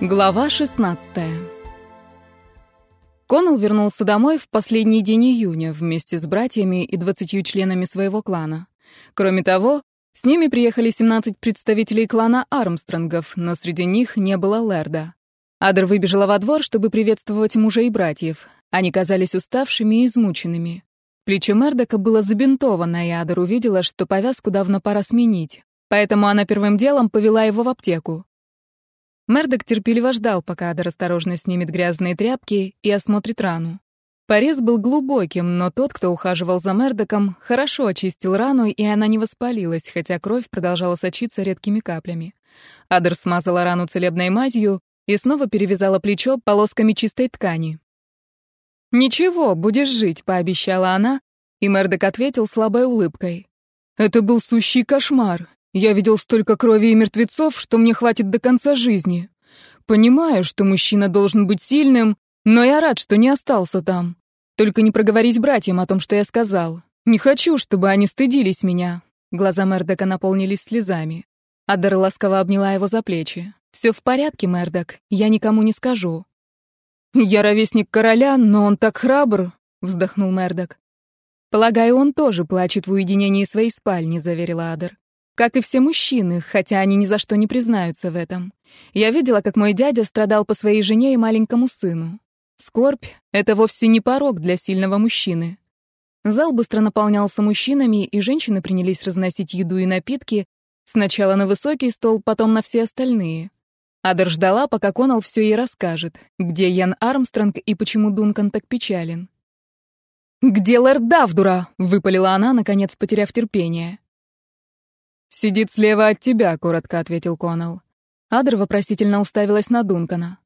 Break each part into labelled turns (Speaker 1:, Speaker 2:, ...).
Speaker 1: Глава 16 Коннелл вернулся домой в последний день июня вместе с братьями и двадцатью членами своего клана. Кроме того, с ними приехали 17 представителей клана Армстронгов, но среди них не было Лерда. Адер выбежала во двор, чтобы приветствовать мужа и братьев. Они казались уставшими и измученными. Плечо Мердока было забинтовано, и Адер увидела, что повязку давно пора сменить. Поэтому она первым делом повела его в аптеку. Мердок терпеливо ждал, пока Адер осторожно снимет грязные тряпки и осмотрит рану. Порез был глубоким, но тот, кто ухаживал за Мердоком, хорошо очистил рану, и она не воспалилась, хотя кровь продолжала сочиться редкими каплями. Адер смазала рану целебной мазью и снова перевязала плечо полосками чистой ткани. «Ничего, будешь жить», — пообещала она, и Мердок ответил слабой улыбкой. «Это был сущий кошмар. Я видел столько крови и мертвецов, что мне хватит до конца жизни. Понимаю, что мужчина должен быть сильным, но я рад, что не остался там. Только не проговорись братьям о том, что я сказал. Не хочу, чтобы они стыдились меня». Глаза Мердока наполнились слезами. Адер ласково обняла его за плечи. «Все в порядке, Мердок, я никому не скажу». «Я ровесник короля, но он так храбр», — вздохнул Мердок. «Полагаю, он тоже плачет в уединении своей спальни», — заверила Адер. Как и все мужчины, хотя они ни за что не признаются в этом. Я видела, как мой дядя страдал по своей жене и маленькому сыну. Скорбь — это вовсе не порог для сильного мужчины. Зал быстро наполнялся мужчинами, и женщины принялись разносить еду и напитки, сначала на высокий стол, потом на все остальные. Адер ждала, пока Конал все ей расскажет, где Ян Армстронг и почему Дункан так печален. «Где лэрд Давдура?» — выпалила она, наконец потеряв терпение. «Сидит слева от тебя», — коротко ответил Коннелл. Адр вопросительно уставилась на Дункана.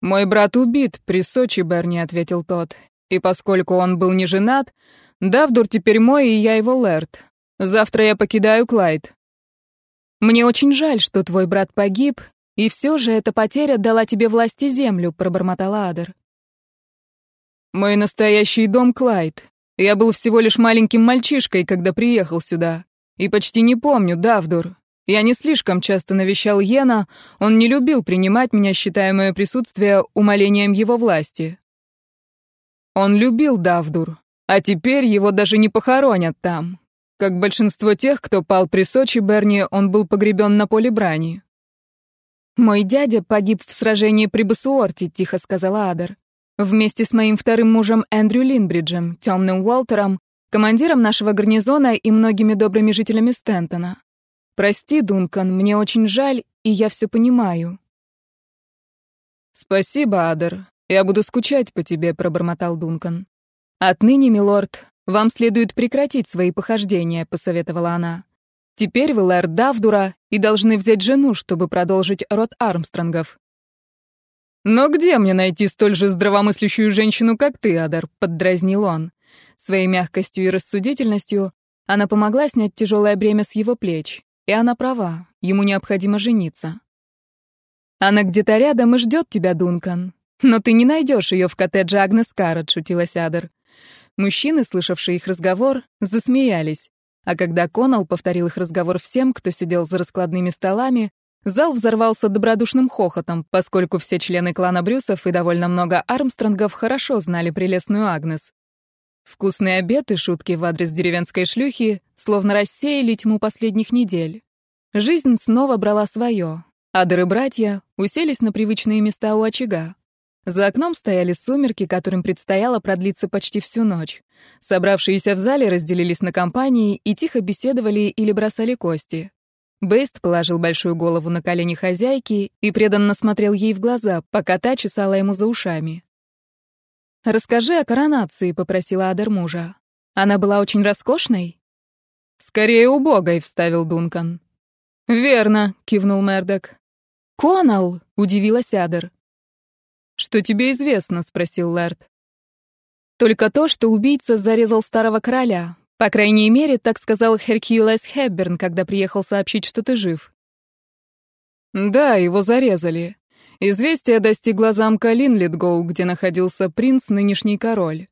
Speaker 1: «Мой брат убит, при Сочи, Берни», — ответил тот. «И поскольку он был не женат, Давдур теперь мой, и я его Лэрд. Завтра я покидаю Клайд». «Мне очень жаль, что твой брат погиб, и все же эта потеря дала тебе власть и землю», — пробормотала Адр. «Мой настоящий дом Клайд. Я был всего лишь маленьким мальчишкой, когда приехал сюда. И почти не помню, Давдур. Я не слишком часто навещал Йена, он не любил принимать меня, считая мое присутствие умолением его власти. Он любил Давдур, а теперь его даже не похоронят там. Как большинство тех, кто пал при Сочи Берни, он был погребен на поле брани. «Мой дядя погиб в сражении при Басуорте», — тихо сказала Адер. «Вместе с моим вторым мужем Эндрю Линбриджем, темным Уолтером командиром нашего гарнизона и многими добрыми жителями Стентона. Прости, Дункан, мне очень жаль, и я все понимаю. Спасибо, Адер. Я буду скучать по тебе, пробормотал Дункан. Отныне, милорд, вам следует прекратить свои похождения, посоветовала она. Теперь вы лэрд Давдура и должны взять жену, чтобы продолжить род Армстронгов. «Но где мне найти столь же здравомыслящую женщину, как ты, Адер?» — поддразнил он. Своей мягкостью и рассудительностью она помогла снять тяжелое бремя с его плеч. И она права, ему необходимо жениться. «Она где-то рядом и ждет тебя, Дункан. Но ты не найдешь ее в коттедже Агнес Каррот», — шутила Сядер. Мужчины, слышавшие их разговор, засмеялись. А когда Конал повторил их разговор всем, кто сидел за раскладными столами, зал взорвался добродушным хохотом, поскольку все члены клана Брюсов и довольно много Армстронгов хорошо знали прелестную Агнес. Вкусный обед и шутки в адрес деревенской шлюхи словно рассеяли тьму последних недель. Жизнь снова брала свое. Адер и братья уселись на привычные места у очага. За окном стояли сумерки, которым предстояло продлиться почти всю ночь. Собравшиеся в зале разделились на компании и тихо беседовали или бросали кости. Бейст положил большую голову на колени хозяйки и преданно смотрел ей в глаза, пока та чесала ему за ушами. «Расскажи о коронации», — попросила Адер мужа. «Она была очень роскошной?» «Скорее убогой», — вставил Дункан. «Верно», — кивнул Мердок. «Конал», — удивилась Адер. «Что тебе известно?» — спросил Лэрд. «Только то, что убийца зарезал старого короля. По крайней мере, так сказал Херкьюлес Хепберн, когда приехал сообщить, что ты жив». «Да, его зарезали. Известие достигло замка Линлитгоу, где находился принц, нынешний король.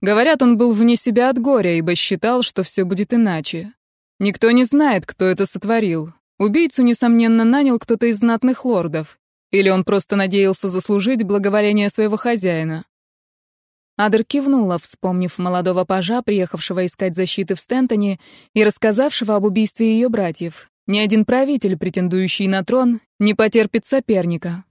Speaker 1: Говорят, он был вне себя от горя, ибо считал, что все будет иначе. Никто не знает, кто это сотворил. Убийцу, несомненно, нанял кто-то из знатных лордов. Или он просто надеялся заслужить благоволение своего хозяина? Адер кивнула, вспомнив молодого пажа, приехавшего искать защиты в Стентоне и рассказавшего об убийстве ее братьев. Ни один правитель, претендующий на трон, не потерпит соперника.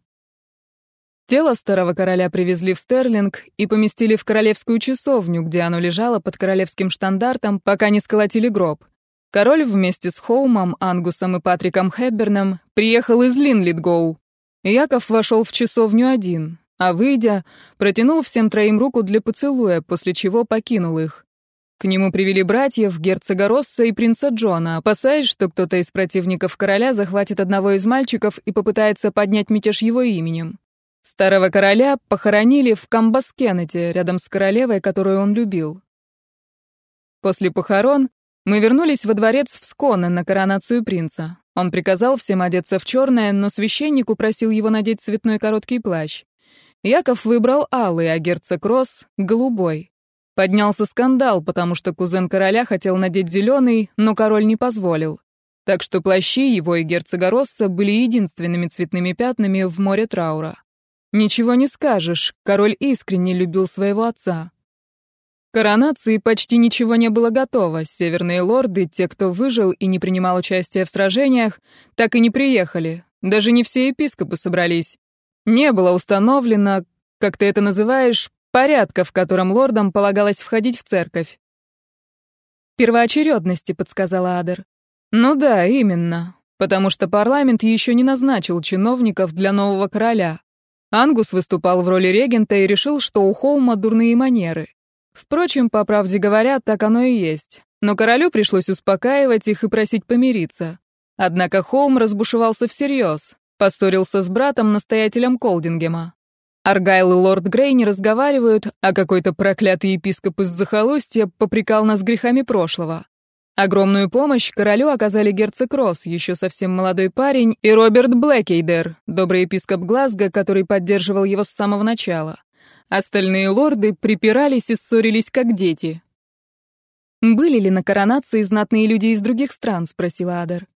Speaker 1: Тело старого короля привезли в Стерлинг и поместили в королевскую часовню, где оно лежало под королевским штандартом, пока не сколотили гроб. Король вместе с Хоумом, Ангусом и Патриком Хэбберном приехал из Линлитгоу. Яков вошел в часовню один, а, выйдя, протянул всем троим руку для поцелуя, после чего покинул их. К нему привели братьев, герцога Росса и принца Джона, опасаясь, что кто-то из противников короля захватит одного из мальчиков и попытается поднять мятеж его именем. Старого короля похоронили в Камбаскенете, рядом с королевой, которую он любил. После похорон мы вернулись во дворец в Сконе на коронацию принца. Он приказал всем одеться в черное, но священник упросил его надеть цветной короткий плащ. Яков выбрал алый, а герцог Росс — голубой. Поднялся скандал, потому что кузен короля хотел надеть зеленый, но король не позволил. Так что плащи его и герцога Росса были единственными цветными пятнами в море траура. Ничего не скажешь, король искренне любил своего отца. Коронации почти ничего не было готово. Северные лорды, те, кто выжил и не принимал участия в сражениях, так и не приехали. Даже не все епископы собрались. Не было установлено, как ты это называешь, порядка, в котором лордам полагалось входить в церковь. «Первоочередности», — подсказала Адер. «Ну да, именно. Потому что парламент еще не назначил чиновников для нового короля. Ангус выступал в роли регента и решил, что у Хоума дурные манеры. Впрочем, по правде говоря, так оно и есть. Но королю пришлось успокаивать их и просить помириться. Однако Хоум разбушевался всерьез, поссорился с братом, настоятелем Колдингема. Аргайл и лорд Грей не разговаривают, а какой-то проклятый епископ из захолустья попрекал нас грехами прошлого. Огромную помощь королю оказали герцог Росс, еще совсем молодой парень, и Роберт Блэкейдер, добрый епископ Глазго, который поддерживал его с самого начала. Остальные лорды припирались и ссорились как дети. «Были ли на коронации знатные люди из других стран?» — спросила Адар.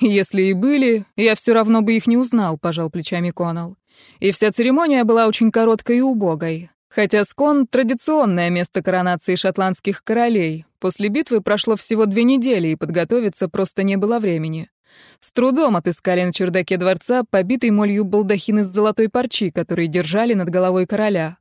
Speaker 1: «Если и были, я все равно бы их не узнал», — пожал плечами Конал. И вся церемония была очень короткой и убогой. Хотя Скон — традиционное место коронации шотландских королей. После битвы прошло всего две недели, и подготовиться просто не было времени. С трудом отыскали на чердаке дворца побитый молью балдахин из золотой парчи, который держали над головой короля.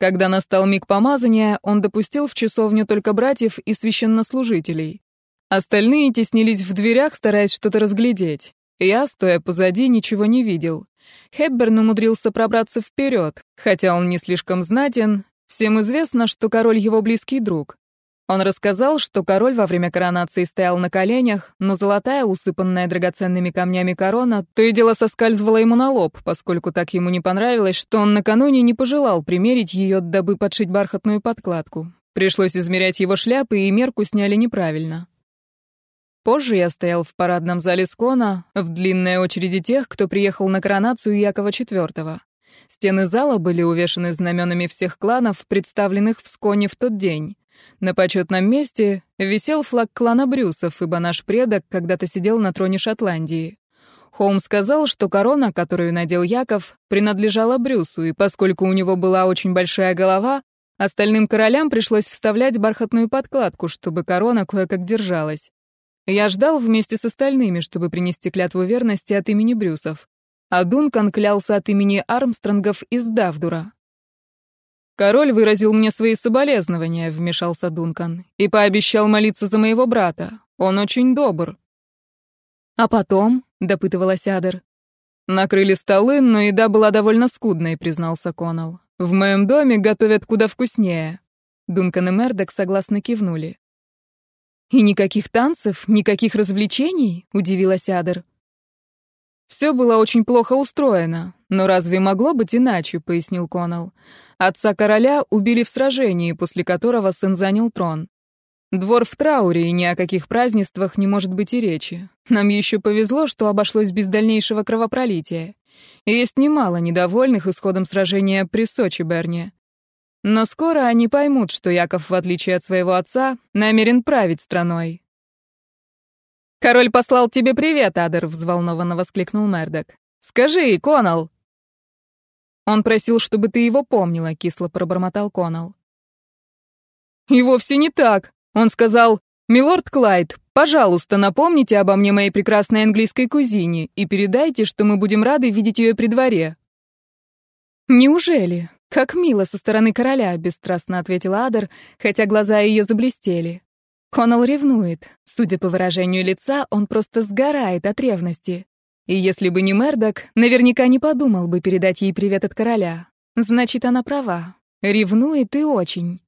Speaker 1: Когда настал миг помазания, он допустил в часовню только братьев и священнослужителей. Остальные теснились в дверях, стараясь что-то разглядеть. Я, стоя позади, ничего не видел. Хепберн умудрился пробраться вперед, хотя он не слишком знатен. Всем известно, что король его близкий друг. Он рассказал, что король во время коронации стоял на коленях, но золотая, усыпанная драгоценными камнями корона, то и дело соскальзывала ему на лоб, поскольку так ему не понравилось, что он накануне не пожелал примерить ее, дабы подшить бархатную подкладку. Пришлось измерять его шляпы, и мерку сняли неправильно. Позже я стоял в парадном зале Скона, в длинной очереди тех, кто приехал на коронацию Якова IV. Стены зала были увешаны знаменами всех кланов, представленных в Сконе в тот день. На почетном месте висел флаг клана Брюсов, ибо наш предок когда-то сидел на троне Шотландии. Холм сказал, что корона, которую надел Яков, принадлежала Брюсу, и поскольку у него была очень большая голова, остальным королям пришлось вставлять бархатную подкладку, чтобы корона кое-как держалась. Я ждал вместе с остальными, чтобы принести клятву верности от имени Брюсов. А Дункан клялся от имени Армстронгов из Давдура. «Король выразил мне свои соболезнования», — вмешался Дункан, «и пообещал молиться за моего брата. Он очень добр». «А потом?» — допытывалась Адер. «Накрыли столы, но еда была довольно скудной», — признался Коннелл. «В моем доме готовят куда вкуснее». Дункан и Мердок согласно кивнули. «И никаких танцев, никаких развлечений?» — удивилась Адер. «Все было очень плохо устроено, но разве могло быть иначе?» — пояснил Коннелл. «Отца короля убили в сражении, после которого сын занял трон. Двор в трауре, и ни о каких празднествах не может быть и речи. Нам еще повезло, что обошлось без дальнейшего кровопролития. Есть немало недовольных исходом сражения при Сочи-Берне. Но скоро они поймут, что Яков, в отличие от своего отца, намерен править страной. «Король послал тебе привет, Адер», — взволнованно воскликнул Мердок. «Скажи, Конал, Он просил, чтобы ты его помнила», — кисло пробормотал Коннелл. «И вовсе не так. Он сказал, «Милорд Клайд, пожалуйста, напомните обо мне моей прекрасной английской кузине и передайте, что мы будем рады видеть ее при дворе». «Неужели? Как мило со стороны короля», — бесстрастно ответила Адер, хотя глаза ее заблестели. Коннелл ревнует. Судя по выражению лица, он просто сгорает от ревности. И если бы не Мердок, наверняка не подумал бы передать ей привет от короля. Значит, она права. Ревнует и очень.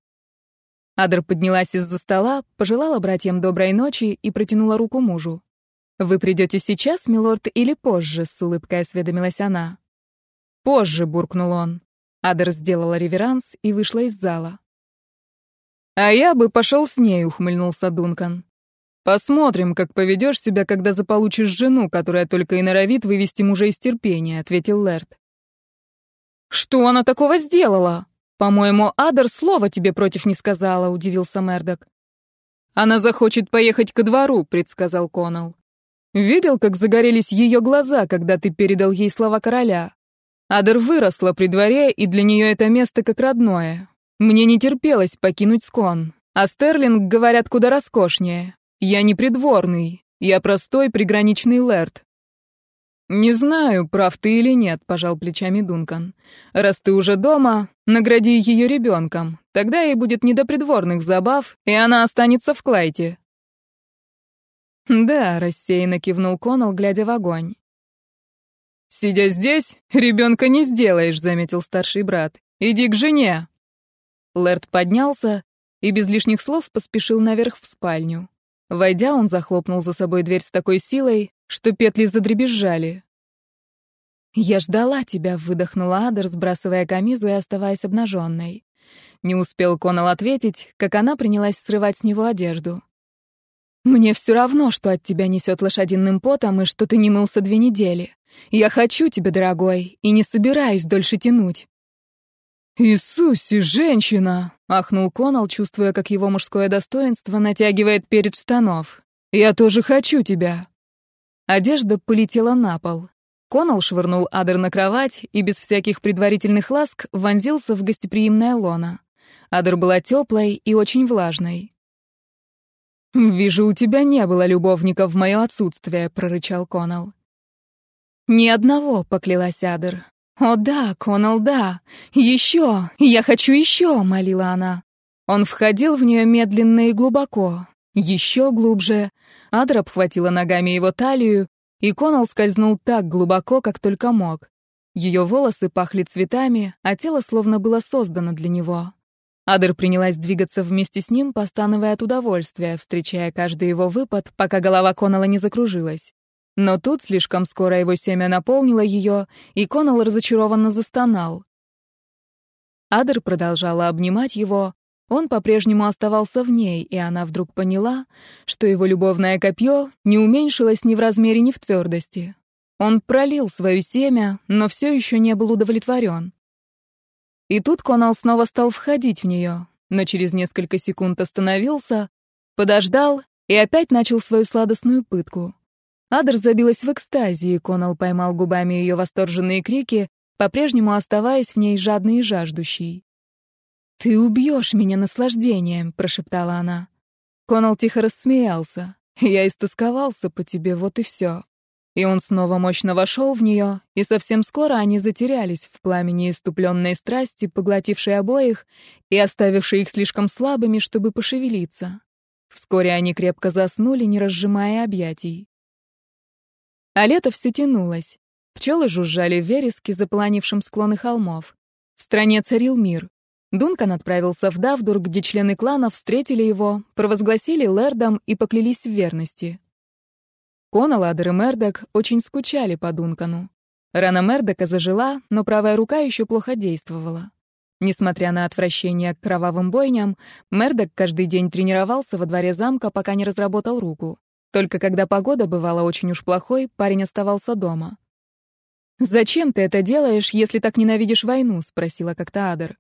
Speaker 1: Адр поднялась из-за стола, пожелала братьям доброй ночи и протянула руку мужу. «Вы придете сейчас, милорд, или позже?» — с улыбкой осведомилась она. «Позже», — буркнул он. Адр сделала реверанс и вышла из зала. «А я бы пошел с ней», — ухмыльнулся Дункан. «Посмотрим, как поведешь себя, когда заполучишь жену, которая только и норовит вывести мужа из терпения», — ответил Лэрд. «Что она такого сделала? По-моему, Адер слова тебе против не сказала», — удивился Мердок. «Она захочет поехать ко двору», — предсказал Коннелл. «Видел, как загорелись ее глаза, когда ты передал ей слова короля? Адер выросла при дворе, и для нее это место как родное. Мне не терпелось покинуть Скон, а Стерлинг, говорят, куда роскошнее. Я не придворный, я простой приграничный лэрд. Не знаю, прав ты или нет, пожал плечами Дункан. Раз ты уже дома, награди ее ребенком. Тогда ей будет не до придворных забав, и она останется в Клайте. Да, рассеянно кивнул Коннелл, глядя в огонь. Сидя здесь, ребенка не сделаешь, заметил старший брат. Иди к жене. Лэрд поднялся и без лишних слов поспешил наверх в спальню. Войдя, он захлопнул за собой дверь с такой силой, что петли задребезжали. «Я ждала тебя», — выдохнула Адер, сбрасывая камизу и оставаясь обнаженной. Не успел Коннелл ответить, как она принялась срывать с него одежду. «Мне все равно, что от тебя несет лошадиным потом и что ты не мылся две недели. Я хочу тебя, дорогой, и не собираюсь дольше тянуть». «Иисусе, женщина!» — ахнул Конал, чувствуя, как его мужское достоинство натягивает перед штанов. «Я тоже хочу тебя!» Одежда полетела на пол. Конал швырнул Адер на кровать и без всяких предварительных ласк вонзился в гостеприимное лоно. Адер была теплой и очень влажной. «Вижу, у тебя не было любовника в мое отсутствие», — прорычал Конал. «Ни одного», — поклялась Адер. «О да, Конал, да! Еще! Я хочу еще!» — молила она. Он входил в нее медленно и глубоко. Еще глубже. Адра обхватила ногами его талию, и Конал скользнул так глубоко, как только мог. Ее волосы пахли цветами, а тело словно было создано для него. Адер принялась двигаться вместе с ним, постановая от удовольствия, встречая каждый его выпад, пока голова Конала не закружилась. Но тут слишком скоро его семя наполнило ее, и Коннелл разочарованно застонал. Адер продолжала обнимать его, он по-прежнему оставался в ней, и она вдруг поняла, что его любовное копье не уменьшилось ни в размере, ни в твердости. Он пролил свое семя, но все еще не был удовлетворен. И тут Конал снова стал входить в нее, но через несколько секунд остановился, подождал и опять начал свою сладостную пытку. Адер забилась в экстазе, и Конал поймал губами ее восторженные крики, по-прежнему оставаясь в ней жадной и жаждущей. «Ты убьешь меня наслаждением», — прошептала она. Конал тихо рассмеялся. «Я истосковался по тебе, вот и все». И он снова мощно вошел в нее, и совсем скоро они затерялись в пламени иступленной страсти, поглотившей обоих и оставившей их слишком слабыми, чтобы пошевелиться. Вскоре они крепко заснули, не разжимая объятий. А лето все тянулось. Пчелы жужжали в вереске, заполонившем склоны холмов. В стране царил мир. Дункан отправился в Давдур, где члены клана встретили его, провозгласили лэрдом и поклялись в верности. Коналадер и Мердок очень скучали по Дункану. Рана Мердока зажила, но правая рука еще плохо действовала. Несмотря на отвращение к кровавым бойням, Мердок каждый день тренировался во дворе замка, пока не разработал руку. Только когда погода бывала очень уж плохой, парень оставался дома. «Зачем ты это делаешь, если так ненавидишь войну?» — спросила как-то Адер.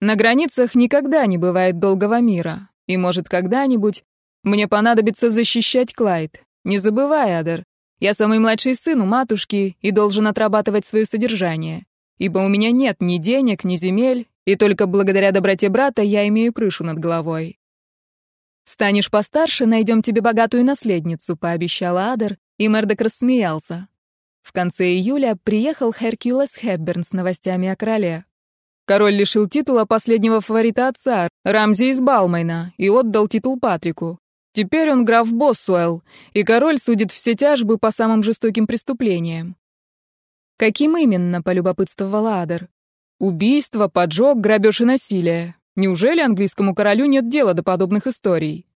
Speaker 1: «На границах никогда не бывает долгого мира, и, может, когда-нибудь мне понадобится защищать Клайд. Не забывай, Адер, я самый младший сын у матушки и должен отрабатывать свое содержание. ибо у меня нет ни денег, ни земель, и только благодаря доброте брата я имею крышу над головой. «Станешь постарше, найдем тебе богатую наследницу», — пообещала Адер, и Мердок рассмеялся. В конце июля приехал Херкюлес Хепберн с новостями о короле. Король лишил титула последнего фаворита отца, Рамзи из Балмайна, и отдал титул Патрику. Теперь он граф Боссуэлл, и король судит все тяжбы по самым жестоким преступлениям. Каким именно, полюбопытствовал Адер. Убийство, поджог, грабеж и насилие. Неужели английскому королю нет дела до подобных историй?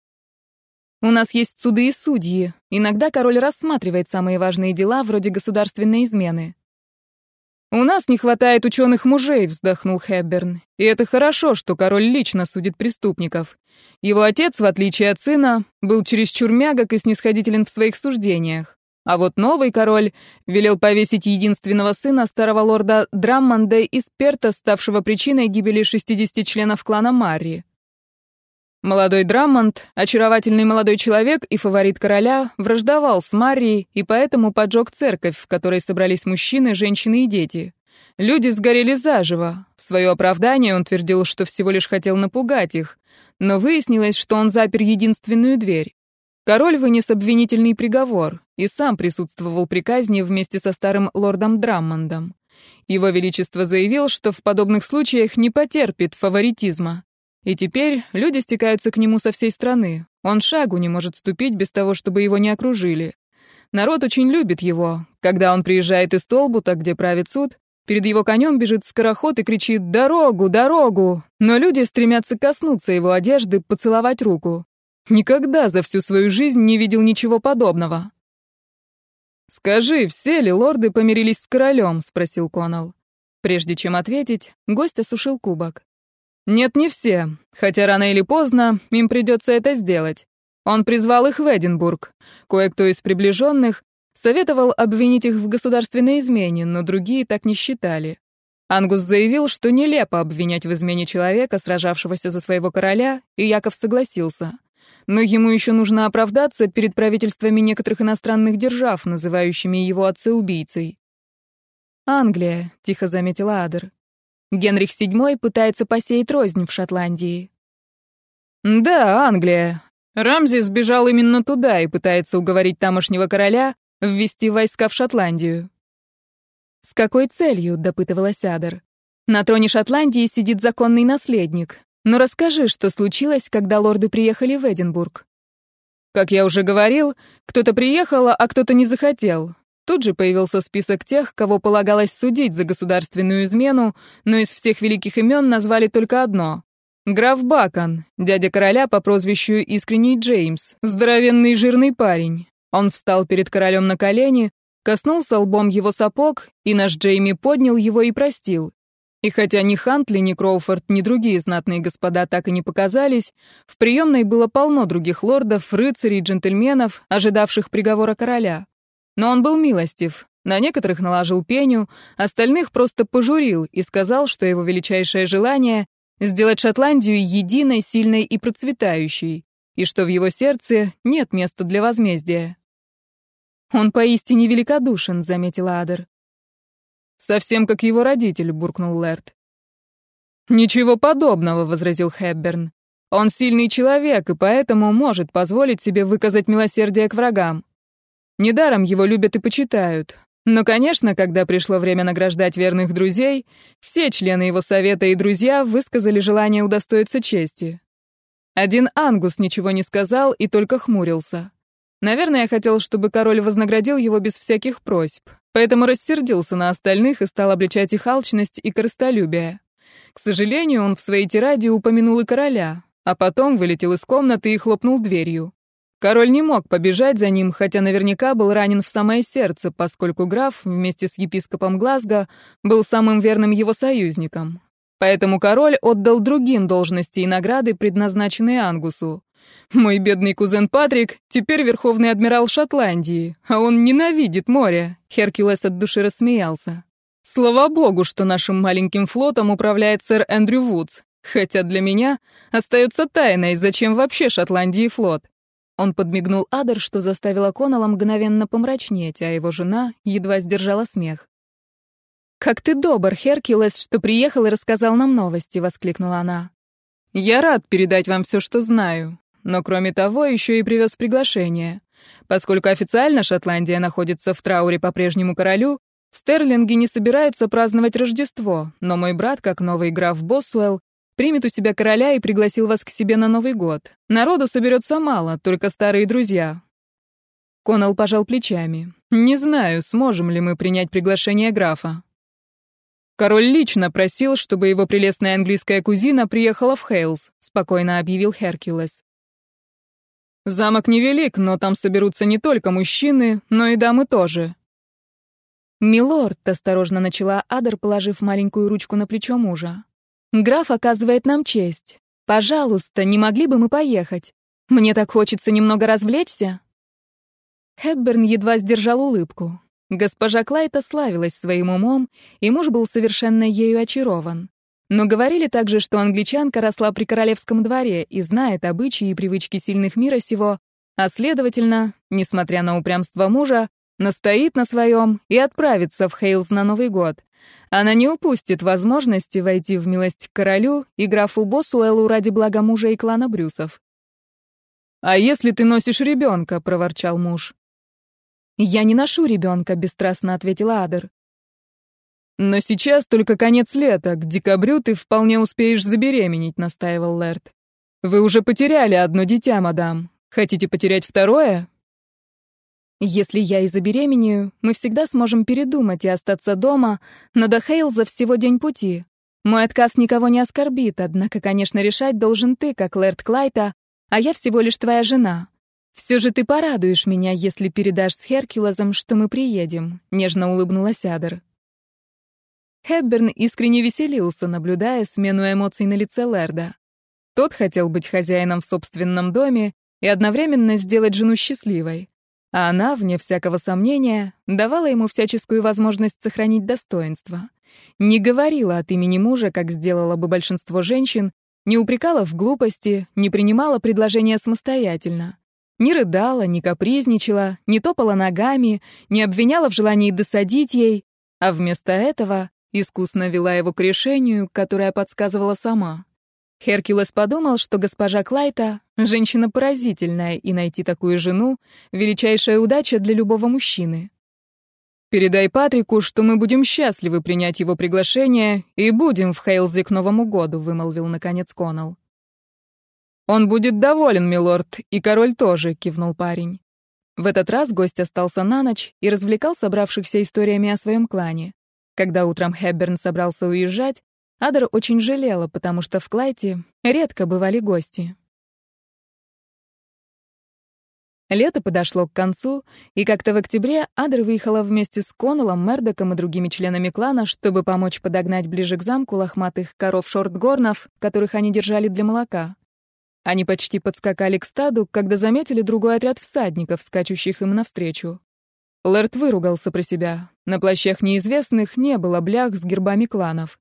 Speaker 1: У нас есть суды и судьи. Иногда король рассматривает самые важные дела, вроде государственной измены. «У нас не хватает ученых мужей», — вздохнул Хэбберн. «И это хорошо, что король лично судит преступников. Его отец, в отличие от сына, был чересчур мягок и снисходителен в своих суждениях. А вот новый король велел повесить единственного сына старого лорда Драммонда из Перта, ставшего причиной гибели 60 членов клана Марри. Молодой Драммонд, очаровательный молодой человек и фаворит короля, враждовал с Марией и поэтому поджег церковь, в которой собрались мужчины, женщины и дети. Люди сгорели заживо. В свое оправдание он твердил, что всего лишь хотел напугать их. Но выяснилось, что он запер единственную дверь. Король вынес обвинительный приговор и сам присутствовал при казни вместе со старым лордом Драммондом. Его Величество заявил, что в подобных случаях не потерпит фаворитизма. И теперь люди стекаются к нему со всей страны. Он шагу не может ступить без того, чтобы его не окружили. Народ очень любит его. Когда он приезжает из Толбута, где правит суд, перед его конем бежит скороход и кричит «Дорогу! Дорогу!» Но люди стремятся коснуться его одежды, поцеловать руку. Никогда за всю свою жизнь не видел ничего подобного. «Скажи, все ли лорды помирились с королем?» — спросил Коннелл. Прежде чем ответить, гость осушил кубок. Нет, не все, хотя рано или поздно им придется это сделать. Он призвал их в Эдинбург. Кое-кто из приближенных советовал обвинить их в государственной измене, но другие так не считали. Ангус заявил, что нелепо обвинять в измене человека, сражавшегося за своего короля, и Яков согласился. Но ему еще нужно оправдаться перед правительствами некоторых иностранных держав, называющими его отца-убийцей. «Англия», — тихо заметила Адер. Генрих VII пытается посеять рознь в Шотландии. Да, Англия. Рамзи сбежал именно туда и пытается уговорить тамошнего короля ввести войска в Шотландию. С какой целью, допытывалась Адер. На троне Шотландии сидит законный наследник. Но расскажи, что случилось, когда лорды приехали в Эдинбург. Как я уже говорил, кто-то приехал, а кто-то не захотел. Тут же появился список тех, кого полагалось судить за государственную измену, но из всех великих имен назвали только одно. Граф Бакон, дядя короля по прозвищу Искренний Джеймс, здоровенный жирный парень. Он встал перед королем на колени, коснулся лбом его сапог, и наш Джейми поднял его и простил. И хотя ни Хантли, ни Кроуфорд, ни другие знатные господа так и не показались, в приемной было полно других лордов, рыцарей, джентльменов, ожидавших приговора короля. Но он был милостив. На некоторых наложил пеню, остальных просто пожурил и сказал, что его величайшее желание — сделать Шотландию единой, сильной и процветающей, и что в его сердце нет места для возмездия. «Он поистине великодушен», — заметила Адер. «Совсем как его родитель», — буркнул Лэрд. «Ничего подобного», — возразил Хэбберн. «Он сильный человек и поэтому может позволить себе выказать милосердие к врагам. Недаром его любят и почитают. Но, конечно, когда пришло время награждать верных друзей, все члены его совета и друзья высказали желание удостоиться чести. Один Ангус ничего не сказал и только хмурился. Наверное, хотел, чтобы король вознаградил его без всяких просьб, поэтому рассердился на остальных и стал обличать их алчность и корыстолюбие. К сожалению, он в своей тираде упомянул и короля, а потом вылетел из комнаты и хлопнул дверью. Король не мог побежать за ним, хотя наверняка был ранен в самое сердце, поскольку граф вместе с епископом Глазго был самым верным его союзником. Поэтому король отдал другим должности и награды, предназначенные Ангусу. Мой бедный кузен Патрик теперь верховный адмирал Шотландии, а он ненавидит море. Херкулес от души рассмеялся. Слава богу, что нашим маленьким флотом управляет сэр Эндрю Вудс, хотя для меня остается тайной, зачем вообще Шотландии флот. Он подмигнул Адер, что заставило Коннелла мгновенно помрачнеть, а его жена едва сдержала смех. «Как ты добр, Херкулес, что приехал и рассказал нам новости», — воскликнула она.
Speaker 2: «Я рад передать вам все, что знаю, но кроме того еще и привез приглашение. Поскольку официально Шотландия находится в трауре по прежнему королю, в Стерлинге не собираются праздновать Рождество, но мой брат, как новый граф Босуэлл, примет у себя короля и пригласил вас к себе на Новый год. Народу соберется мало, только старые друзья». Коннелл пожал плечами. «Не знаю, сможем ли мы принять приглашение графа». Король лично просил, чтобы его прелестная английская кузина приехала в Хейлс, спокойно объявил Херкулес. Замок невелик, но там соберутся не только мужчины, но и дамы тоже.
Speaker 1: Милорд, осторожно начала Адер, положив маленькую ручку на плечо мужа. Граф оказывает нам честь. Пожалуйста, не могли бы мы поехать? Мне так хочется немного развлечься. Хепберн едва сдержал улыбку. Госпожа Клайта славилась своим умом, и муж был совершенно ею очарован. Но говорили также, что англичанка росла при королевском дворе и знает обычаи и привычки сильных мира сего, а следовательно, несмотря на упрямство мужа, настоит на своем и отправится в Хейлз на Новый год. Она не упустит возможности войти в милость к королю и графу Босуэлу ради блага мужа и клана Брюсов.
Speaker 2: «А если ты носишь ребенка?» — проворчал муж.
Speaker 1: «Я не ношу ребенка», — бесстрастно ответила Адер.
Speaker 2: «Но сейчас только конец лета, к декабрю ты вполне успеешь забеременеть», — настаивал Лэрд. «Вы уже потеряли одно дитя, мадам. Хотите потерять второе?»
Speaker 1: «Если я и забеременею, мы всегда сможем передумать и остаться дома, но до Хейлза всего день пути. Мой отказ никого не оскорбит, однако, конечно, решать должен ты, как Лэрд Клайта, а я всего лишь твоя жена. «Все же ты порадуешь меня, если передашь с Херкулесом, что мы приедем», — нежно улыбнулась Адер. Хепберн искренне веселился, наблюдая смену эмоций на лице Лерда. Тот хотел быть хозяином в собственном доме и одновременно сделать жену счастливой. А она, вне всякого сомнения, давала ему всяческую возможность сохранить достоинство. Не говорила от имени мужа, как сделала бы большинство женщин, не упрекала в глупости, не принимала предложения самостоятельно. Не рыдала, не капризничала, не топала ногами, не обвиняла в желании досадить ей, а вместо этого искусно вела его к решению, которое подсказывала сама. Херкулес подумал, что госпожа Клайта — женщина поразительная, и найти такую жену — величайшая удача для любого мужчины.
Speaker 2: «Передай Патрику, что мы будем счастливы принять его приглашение и будем в Хейлзе к Новому году», — вымолвил наконец Коннелл. «Он будет доволен, милорд, и король тоже», — кивнул парень. В этот раз гость остался на ночь и развлекал собравшихся историями о своем клане. Когда утром Хэбберн собрался уезжать, Адер очень жалела, потому что в Клайте редко бывали гости. Лето подошло к концу, и как-то в октябре Адер выехала вместе с Коннеллом, Мердоком и другими членами клана, чтобы помочь подогнать ближе к замку лохматых коров шортгорнов, которых они держали для молока. Они почти подскакали к стаду, когда заметили другой отряд всадников, скачущих им навстречу. Лэрд выругался про себя. На плащах неизвестных не было блях с гербами кланов.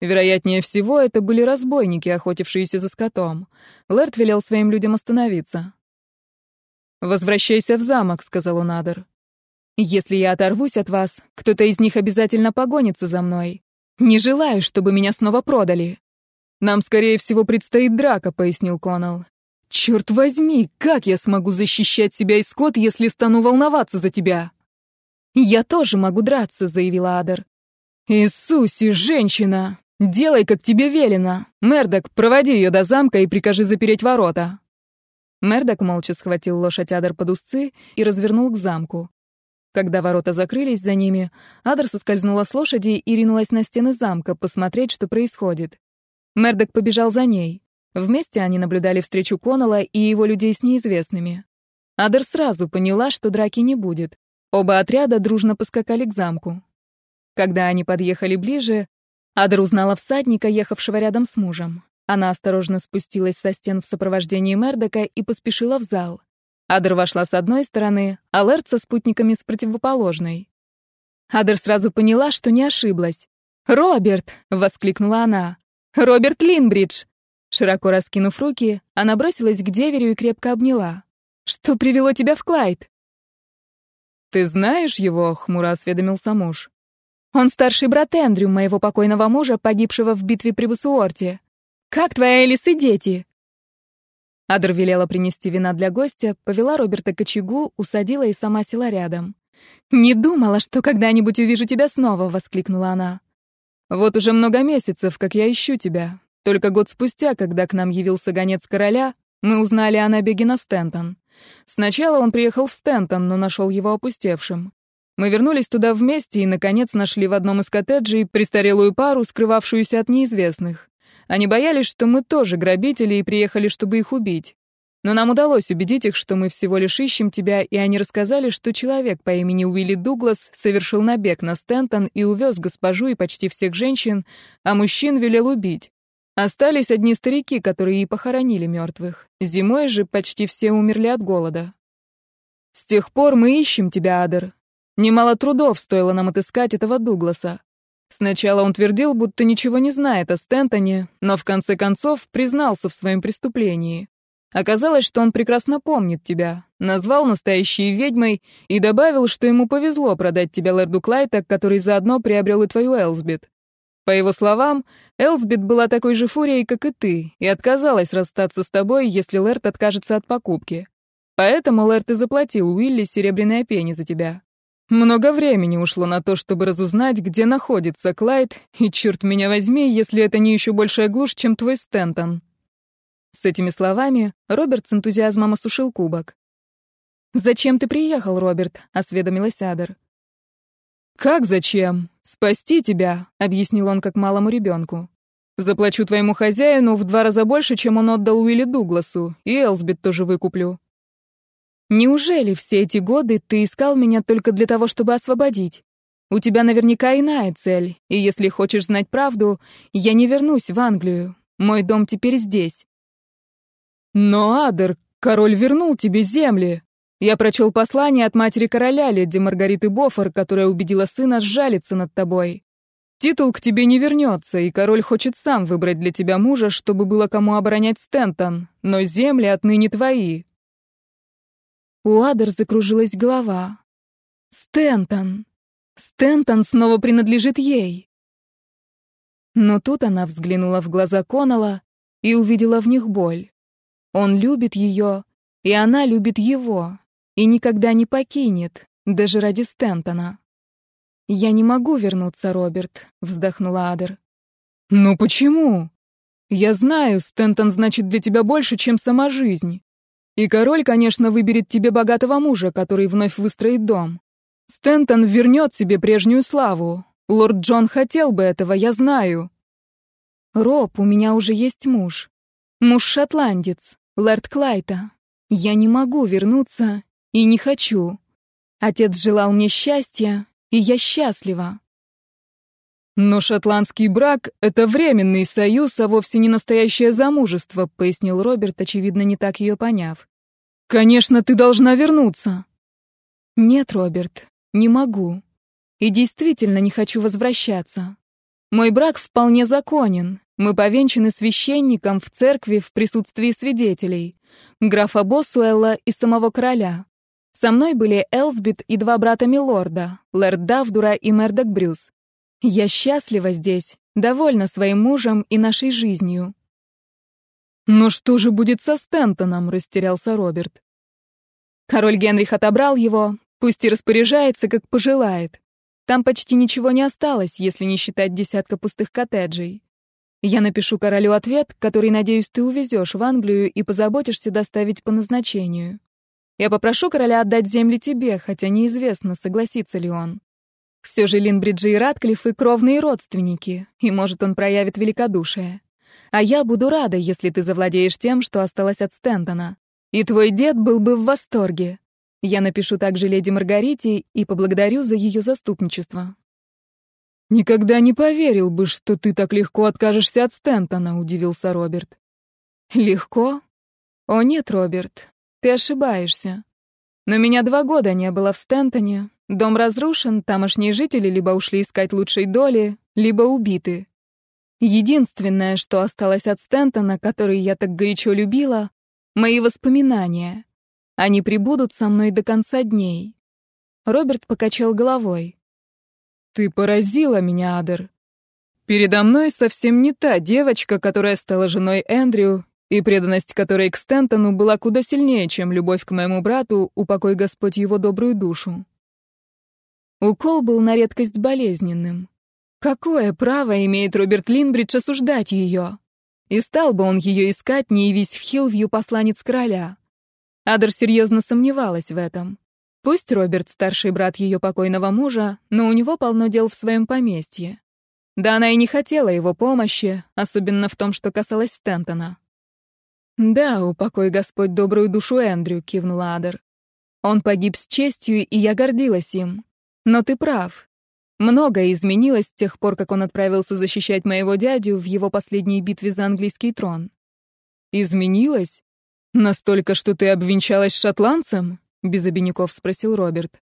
Speaker 2: Вероятнее всего, это были разбойники, охотившиеся за скотом. Лэрд велел своим людям остановиться. «Возвращайся в замок», — сказал он Адер. «Если я оторвусь от вас, кто-то из них обязательно погонится за мной. Не желаю, чтобы меня снова продали». «Нам, скорее всего, предстоит драка», — пояснил Коннелл. «Черт возьми, как я смогу защищать себя и скот, если стану волноваться за тебя?» «Я тоже могу драться», — заявила Адер. «Иисусе, женщина! Делай, как тебе велено! Мердок, проводи ее до замка и прикажи запереть ворота!» Мердок молча схватил лошадь Адер под узцы и развернул к замку. Когда ворота закрылись за ними, Адер соскользнула с лошади и ринулась на стены замка посмотреть, что происходит. Мердок побежал за ней. Вместе они наблюдали встречу Коннелла и его людей с неизвестными. Адер сразу поняла, что драки не будет. Оба отряда дружно поскакали к замку. Когда они подъехали ближе, Адер узнала всадника, ехавшего рядом с мужем. Она осторожно спустилась со стен в сопровождении Мердока и поспешила в зал. Адер вошла с одной стороны, а Лерт со спутниками с противоположной. Адер сразу поняла, что не ошиблась. «Роберт!» — воскликнула она. «Роберт Линбридж!» Широко раскинув руки, она бросилась к деверю и крепко обняла. «Что привело тебя в Клайд?» «Ты знаешь его?» — хмуро осведомился муж. Он старший брат Эндрю, моего покойного мужа, погибшего в битве при Вусуорте. Как твоя Элис и дети?»
Speaker 1: Адр велела принести вина для гостя, повела Роберта к очагу, усадила и сама села рядом.
Speaker 2: «Не думала, что когда-нибудь увижу тебя снова!» — воскликнула она.
Speaker 1: «Вот уже много месяцев, как я ищу тебя. Только год спустя, когда к нам явился гонец короля, мы узнали о набеге на Стентон. Сначала он приехал в Стентон, но нашел его опустевшим. Мы вернулись туда вместе и, наконец, нашли в одном из коттеджей престарелую пару, скрывавшуюся от неизвестных. Они боялись, что мы тоже грабители и приехали, чтобы их убить. Но нам удалось убедить их, что мы всего лишь ищем тебя, и они рассказали, что человек по имени Уилли Дуглас совершил набег на Стентон и увез госпожу и почти всех женщин, а мужчин велел убить. Остались одни старики, которые и похоронили мертвых. Зимой же почти все умерли от голода. С тех пор мы ищем тебя, Адер. Немало трудов стоило нам отыскать этого Дугласа. Сначала он твердил, будто ничего не знает о Стентоне, но в конце концов признался в своем преступлении. Оказалось, что он прекрасно помнит тебя, назвал настоящей ведьмой и добавил, что ему повезло продать тебя Лэрду Клайта, который заодно приобрел и твою Элсбет. По его словам, Элсбет была такой же фурией, как и ты, и отказалась расстаться с тобой, если Лэрд откажется от покупки. Поэтому Лэрд и заплатил Уилли серебряные пени за тебя. Много времени ушло на то, чтобы разузнать, где находится Клайд, и черт меня возьми, если это не еще большая глушь, чем твой Стентон. С этими словами Роберт с энтузиазмом осушил кубок.
Speaker 2: «Зачем ты приехал, Роберт?» — осведомилась Адер.
Speaker 1: «Как зачем? Спасти тебя», — объяснил он как малому ребенку. «Заплачу твоему хозяину в два раза больше, чем он отдал Уилли Дугласу, и Элсбет тоже выкуплю».
Speaker 2: «Неужели все эти годы ты искал меня только для того, чтобы освободить? У тебя наверняка иная цель, и если хочешь знать правду, я не вернусь в Англию. Мой дом теперь здесь».
Speaker 1: «Но, Адер, король вернул тебе земли. Я прочел послание от матери короля, леди Маргариты Бофор, которая убедила сына сжалиться над тобой. Титул к тебе не вернется, и король хочет сам выбрать для тебя мужа, чтобы было кому оборонять Стентон, но земли отныне твои».
Speaker 2: У Адер закружилась голова. «Стентон! Стентон снова принадлежит ей!» Но тут она взглянула в глаза Коннелла и увидела в них боль. Он любит ее, и она любит его, и никогда не покинет, даже ради Стентона. «Я не могу вернуться, Роберт», — вздохнула Адер.
Speaker 1: «Ну почему? Я знаю, Стентон значит для тебя больше, чем сама жизнь. И король, конечно, выберет тебе богатого мужа, который вновь выстроит дом. Стентон вернет себе прежнюю славу. Лорд Джон хотел бы этого, я знаю».
Speaker 2: «Роб, у меня уже есть муж. Муж-шотландец. Лэрд Клайта, я не могу вернуться и не хочу. Отец желал мне счастья, и я счастлива.
Speaker 1: Но шотландский брак — это временный союз, а вовсе не настоящее замужество, пояснил Роберт, очевидно, не так ее поняв. Конечно, ты должна вернуться.
Speaker 2: Нет, Роберт, не могу. И действительно не хочу возвращаться. Мой брак вполне законен. Мы повенчаны священником в церкви в присутствии свидетелей, графа Босуэлла и самого короля. Со мной были Элсбит и два брата Милорда, Лэрд Давдура и Мердок Брюс. Я счастлива здесь, довольна своим мужем и нашей жизнью.
Speaker 1: «Но что же будет со Стентоном?» — растерялся Роберт.
Speaker 2: Король Генрих отобрал его, пусть и распоряжается, как пожелает. Там почти ничего не осталось, если не считать десятка пустых коттеджей. Я напишу королю ответ, который, надеюсь, ты увезешь в Англию и позаботишься доставить по назначению. Я попрошу короля отдать земли тебе, хотя неизвестно, согласится ли он. Все же Линбриджи и Ратклиффы — кровные родственники, и, может, он проявит великодушие. А я буду рада, если ты завладеешь тем, что осталось от Стентона. И твой дед был бы в восторге. Я напишу также леди Маргарите и поблагодарю за ее заступничество.
Speaker 1: «Никогда не поверил бы, что ты так легко откажешься от Стентона», — удивился Роберт.
Speaker 2: «Легко? О нет, Роберт, ты ошибаешься. Но меня два года не было в Стентоне. Дом разрушен, тамошние жители либо ушли искать лучшей доли, либо убиты. Единственное, что осталось от Стентона, который я так горячо любила, — мои воспоминания. Они прибудут со мной до конца дней. Роберт покачал головой.
Speaker 1: Ты поразила меня, Адер. Передо мной совсем не та девочка, которая стала женой Эндрю, и преданность которой к Стентону была куда сильнее, чем любовь к моему брату, упокой Господь его добрую душу. Укол был на редкость болезненным. Какое право имеет Роберт Линбридж осуждать ее? И стал бы он ее искать, не явись в Хилвью посланец короля. Адер серьезно сомневалась в этом. Пусть Роберт старший брат ее покойного мужа, но у него полно дел в своем поместье. Да она и не хотела его помощи, особенно в том, что касалось Стентона. «Да, упокой Господь добрую душу Эндрю», — кивнула Адер. «Он погиб с честью, и я гордилась им. Но ты прав. Многое изменилось с тех пор, как он отправился защищать моего дядю в его последней битве за английский трон». «Изменилось? Настолько, что ты обвенчалась с шотландцем?» — без обиняков спросил Роберт.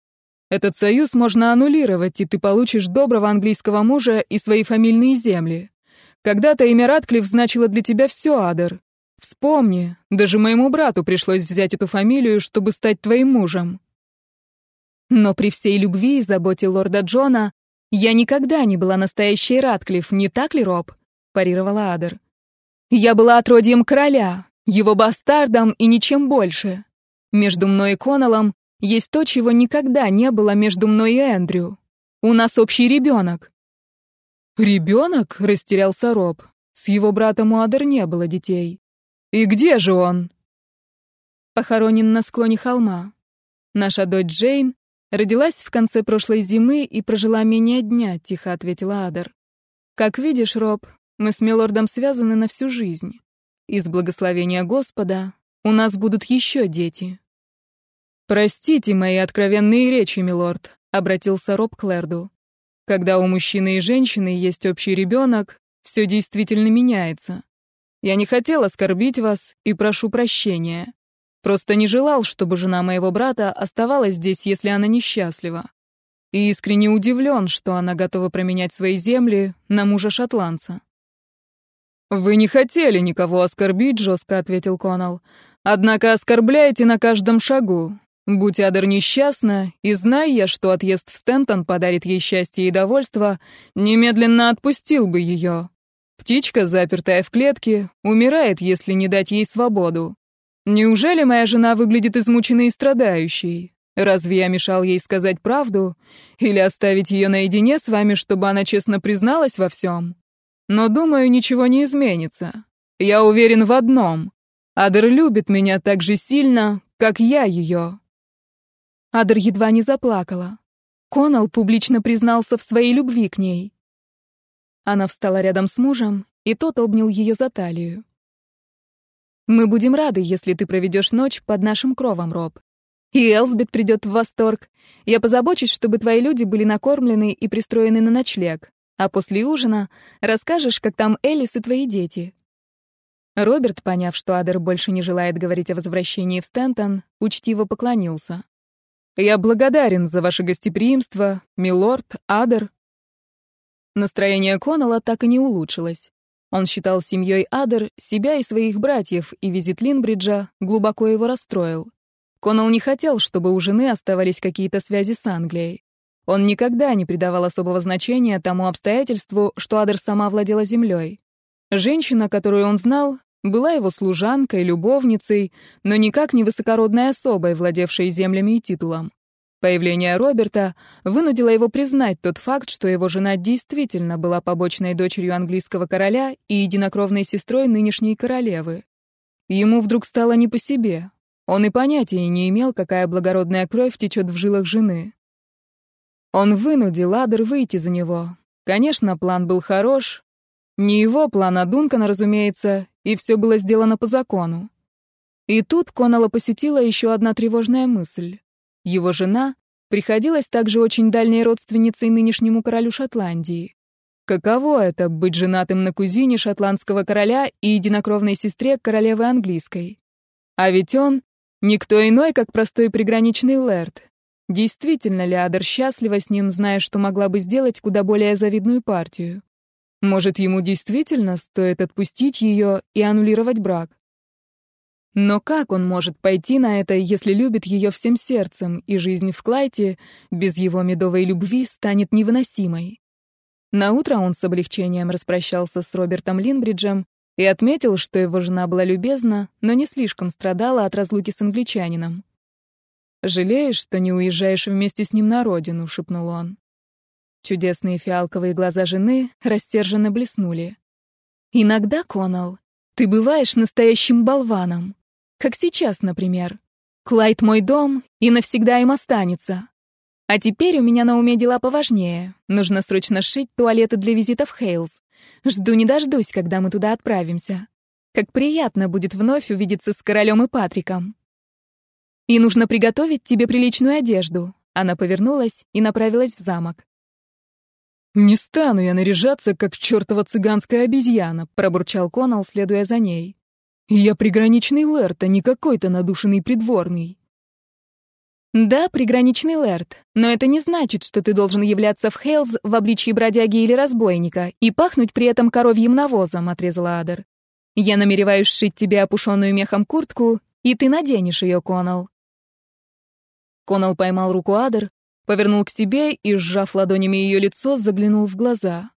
Speaker 1: «Этот союз можно аннулировать, и ты получишь доброго английского мужа и свои фамильные земли. Когда-то имя Ратклифф значило для тебя все, Адер. Вспомни, даже моему брату пришлось взять эту фамилию, чтобы стать твоим мужем». Но при всей любви и заботе лорда Джона я никогда не была настоящей Ратклифф, не так ли, Роб? парировала Адер. Я была отродьем короля, его бастардом и ничем больше. Между мной и Коннеллом есть то, чего никогда не было между мной и Эндрю. У нас общий ребенок». «Ребенок?» — растерялся Роб. С его братом у Адер не было детей. «И где же он?» Похоронен на склоне холма. Наша дочь Джейн родилась в конце прошлой зимы и прожила менее дня, тихо ответила Адер. Как видишь, Роб, мы с милордом связаны на всю жизнь. Из благословения Господа у нас будут еще дети». «Простите мои откровенные речи, милорд», — обратился Роб к Лерду. «Когда у мужчины и женщины есть общий ребенок, все действительно меняется. Я не хотел оскорбить вас и прошу прощения. Просто не желал, чтобы жена моего брата оставалась здесь, если она несчастлива. И искренне удивлен, что она готова променять свои земли на мужа шотландца». «Вы не хотели никого оскорбить», — жестко ответил Коннелл. Однако оскорбляете на каждом шагу. Будь Адер несчастна, и зная я, что отъезд в Стентон подарит ей счастье и довольство, немедленно отпустил бы ее. Птичка, запертая в клетке, умирает, если не дать ей свободу. Неужели моя жена выглядит измученной и страдающей? Разве я мешал ей сказать правду? Или оставить ее наедине с вами, чтобы она честно призналась во всем? Но, думаю, ничего не изменится. Я уверен в одном. Адер любит меня так же сильно, как я ее. Адер едва не заплакала. Конал публично признался в своей любви к ней. Она встала рядом с мужем, и тот обнял ее за талию. «Мы будем рады, если ты проведешь ночь под нашим кровом, Роб. И Элсбет придет в восторг. Я позабочусь, чтобы твои люди были накормлены и пристроены на ночлег. А после ужина расскажешь, как там Элис и твои дети. Роберт, поняв, что Адер больше не желает говорить о возвращении в Стентон, учтиво поклонился. «Я благодарен за ваше гостеприимство, милорд, Адер». Настроение Коннелла так и не улучшилось. Он считал семьей Адер себя и своих братьев, и визит Линбриджа глубоко его расстроил. Коннелл не хотел, чтобы у жены оставались какие-то связи с Англией. Он никогда не придавал особого значения тому обстоятельству, что Адер сама владела землей. Женщина, которую он знал, была его служанкой, любовницей, но никак не высокородной особой, владевшей землями и титулом. Появление Роберта вынудило его признать тот факт, что его жена действительно была побочной дочерью английского короля и единокровной сестрой нынешней королевы. Ему вдруг стало не по себе. Он и понятия не имел, какая благородная кровь течет в жилах жены. Он вынудил Адер выйти за него. Конечно, план был хорош. Не его план, а Дункана, разумеется, и все было сделано по закону. И тут Коннелла посетила еще одна тревожная мысль. Его жена приходилась также очень дальней родственницей нынешнему королю Шотландии. Каково это — быть женатым на кузине шотландского короля и единокровной сестре королевы английской? А ведь он — никто иной, как простой приграничный лэрд. Действительно ли Адер счастлива с ним, зная, что могла бы сделать куда более завидную партию? Может, ему действительно стоит отпустить ее и аннулировать брак? Но как он может пойти на это, если любит ее всем сердцем, и жизнь в Клайте без его медовой любви станет невыносимой? Наутро он с облегчением распрощался с Робертом Линбриджем и отметил, что его жена была любезна, но не слишком страдала от разлуки с англичанином. «Жалеешь, что не уезжаешь вместе с ним на родину?» — шепнул он. Чудесные фиалковые глаза жены растерженно блеснули. «Иногда, Конал, ты бываешь настоящим болваном. Как сейчас, например. Клайд мой дом и навсегда им останется. А теперь у меня на уме дела поважнее. Нужно срочно сшить туалеты для визита в Хейлс. Жду не дождусь, когда мы туда отправимся. Как приятно будет вновь увидеться с королем и Патриком. И нужно приготовить тебе приличную одежду. Она повернулась и направилась в замок. «Не стану я наряжаться, как чертова цыганская обезьяна», — пробурчал Конал, следуя за ней. «Я приграничный Лэрт, а не какой-то надушенный придворный».
Speaker 2: «Да, приграничный Лэрт, но это не значит, что ты должен являться в Хейлз в обличии бродяги или разбойника и пахнуть при этом коровьим навозом», — отрезала Адер. «Я намереваюсь сшить тебе опушенную мехом куртку, и ты наденешь ее, Конал». Конал поймал руку Адер, повернул к себе и, сжав ладонями ее лицо, заглянул в глаза.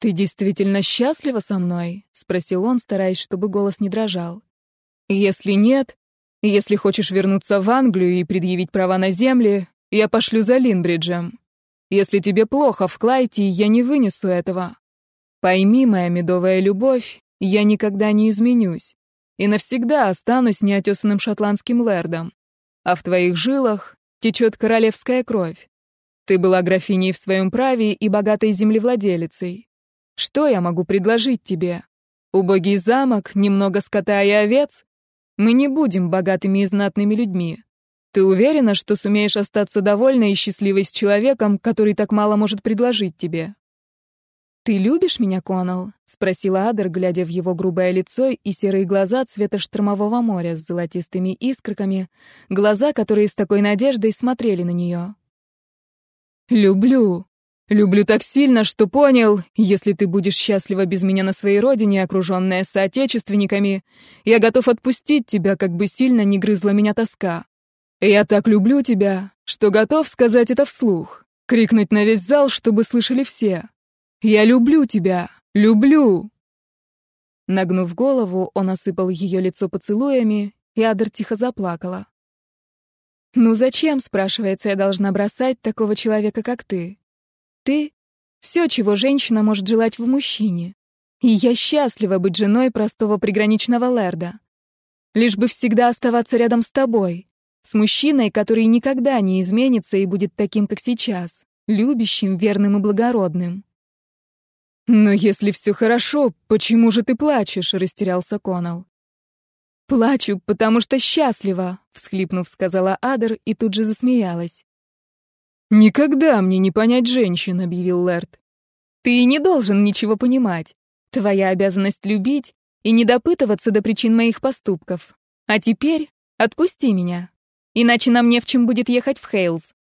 Speaker 1: «Ты действительно счастлива со мной?» — спросил он, стараясь, чтобы голос не дрожал. «Если нет, если хочешь вернуться в Англию и предъявить права на земли, я пошлю за Линбриджем. Если тебе плохо в Клайте, я не вынесу этого. Пойми, моя медовая любовь, я никогда не изменюсь и навсегда останусь неотесанным шотландским лэрдом. А в твоих жилах течет королевская кровь. Ты была графиней в своем праве и богатой землевладелицей. Что я могу предложить тебе? Убогий замок, немного скота и овец? Мы не будем богатыми и знатными людьми. Ты уверена, что сумеешь остаться довольной и счастливой с человеком, который так мало может предложить тебе?
Speaker 2: «Ты любишь меня, Конал?» — спросила Адер, глядя в его грубое лицо и серые глаза цвета штормового моря с золотистыми искорками, глаза, которые с такой надеждой смотрели на нее.
Speaker 1: «Люблю. Люблю так сильно, что понял, если ты будешь счастлива без меня на своей родине, окруженная соотечественниками, я готов отпустить тебя, как бы сильно не грызла меня тоска. Я так люблю тебя, что готов сказать это вслух, крикнуть на весь зал, чтобы слышали все. Я люблю тебя! Люблю!» Нагнув голову, он осыпал ее лицо поцелуями, и Адер тихо заплакала.
Speaker 2: «Ну зачем, спрашивается, я должна бросать такого человека, как ты? Ты — все, чего женщина может желать в мужчине. И я счастлива быть женой простого приграничного лэрда. Лишь бы всегда оставаться рядом с тобой, с мужчиной, который никогда не изменится и будет таким, как сейчас, любящим, верным и благородным.
Speaker 1: «Но если все хорошо, почему же ты плачешь?» — растерялся Конал.
Speaker 2: «Плачу, потому что счастлива», — всхлипнув, сказала Адер и тут же засмеялась.
Speaker 1: «Никогда мне не понять женщин», — объявил Лэрд.
Speaker 2: «Ты не должен ничего понимать. Твоя обязанность любить и не допытываться до причин моих поступков. А теперь отпусти меня, иначе нам не в чем будет ехать в Хейлс.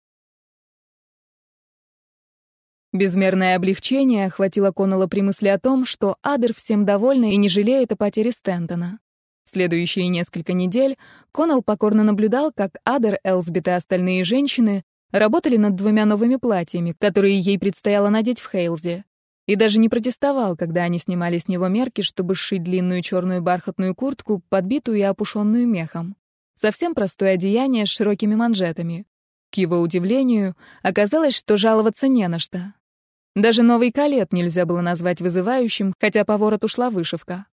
Speaker 1: Безмерное облегчение охватило Коннелла при мысли о том, что Адер всем довольна и не жалеет о потере Стентона. Следующие несколько недель Коннелл покорно наблюдал, как Адер, Элсбит и остальные женщины работали над двумя новыми платьями, которые ей предстояло надеть в Хейлзе. И даже не протестовал, когда они снимали с него мерки, чтобы сшить длинную черную бархатную куртку, подбитую и опушенную мехом. Совсем простое одеяние с широкими манжетами. К его удивлению, оказалось, что жаловаться не на что. Даже новый калет нельзя было назвать вызывающим, хотя по вороту шла вышивка.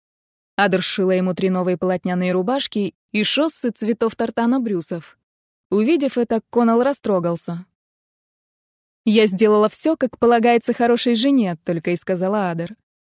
Speaker 1: Адр сшила ему три новые полотняные рубашки и шоссы цветов тартана брюсов. Увидев это, Конал растрогался. «Я сделала все, как полагается хорошей жене», — только и сказала Адер.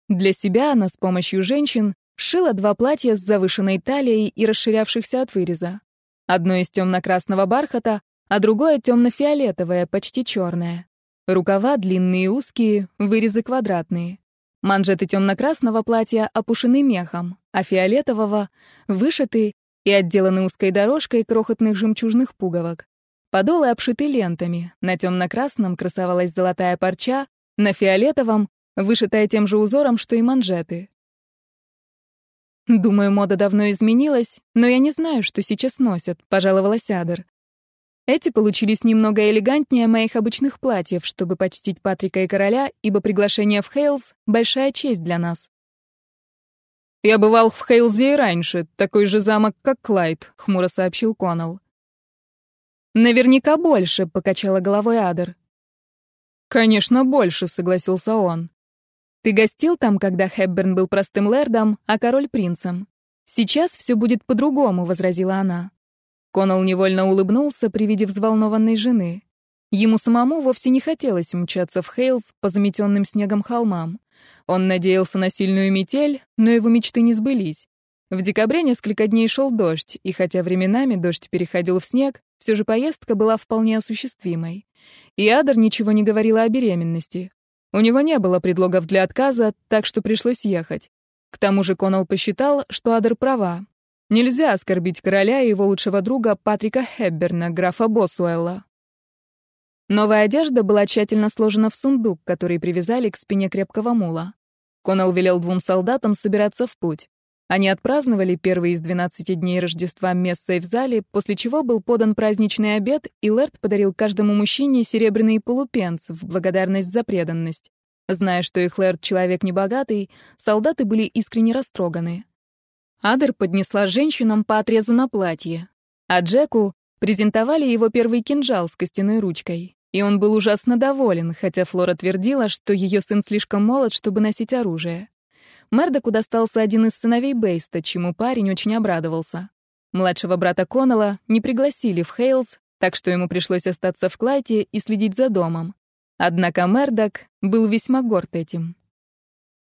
Speaker 1: Для себя она с помощью женщин сшила два платья с завышенной талией и расширявшихся от выреза. Одно из темно-красного бархата, а другое темно-фиолетовое, почти черное. Рукава длинные и узкие, вырезы квадратные. Манжеты темно-красного платья опушены мехом, а фиолетового — вышиты и отделаны узкой дорожкой крохотных жемчужных пуговок. Подолы обшиты лентами, на темно-красном красовалась золотая парча, на фиолетовом — вышитая тем же узором, что и манжеты. Думаю, мода давно изменилась, но я не знаю, что сейчас носят, пожаловалась Адер. Эти получились немного элегантнее моих обычных платьев, чтобы почтить Патрика и короля, ибо приглашение в Хейлс — большая честь для нас. «Я бывал в Хейлзе и раньше, такой же замок, как Клайд», — хмуро сообщил Коннелл. «Наверняка больше», — покачала головой Адер. «Конечно, больше», — согласился он. «Ты гостил там, когда Хепберн был простым лэрдом, а король — принцем. Сейчас все будет по-другому», — возразила она. Коннелл невольно улыбнулся при виде взволнованной жены. Ему самому вовсе не хотелось мчаться в Хейлс по заметенным снегом холмам. Он надеялся на сильную метель, но его мечты не сбылись. В декабре несколько дней шел дождь, и хотя временами дождь переходил в снег, все же поездка была вполне осуществимой. И Адер ничего не говорила о беременности. У него не было предлогов для отказа, так что пришлось ехать. К тому же Коннелл посчитал, что Адер права. Нельзя оскорбить короля и его лучшего друга Патрика Хепберна, графа Босуэлла. Новая одежда была тщательно сложена в сундук, который привязали к спине крепкого мула. Коннелл велел двум солдатам собираться в путь. Они отпраздновали первый из 12 дней Рождества мессой в зале, после чего был подан праздничный обед, и Лэрд подарил каждому мужчине серебряный полупенс в благодарность за преданность. Зная, что их Лэрд человек небогатый, солдаты были искренне растроганы. Адер поднесла женщинам по отрезу на платье, а Джеку презентовали его первый кинжал с костяной ручкой. И он был ужасно доволен, хотя Флора твердила, что ее сын слишком молод, чтобы носить оружие. Мердоку достался один из сыновей Бейста, чему парень очень обрадовался. Младшего брата Коннелла не пригласили в Хейлс, так что ему пришлось остаться в Клайте и следить за домом. Однако Мердок был весьма горд этим.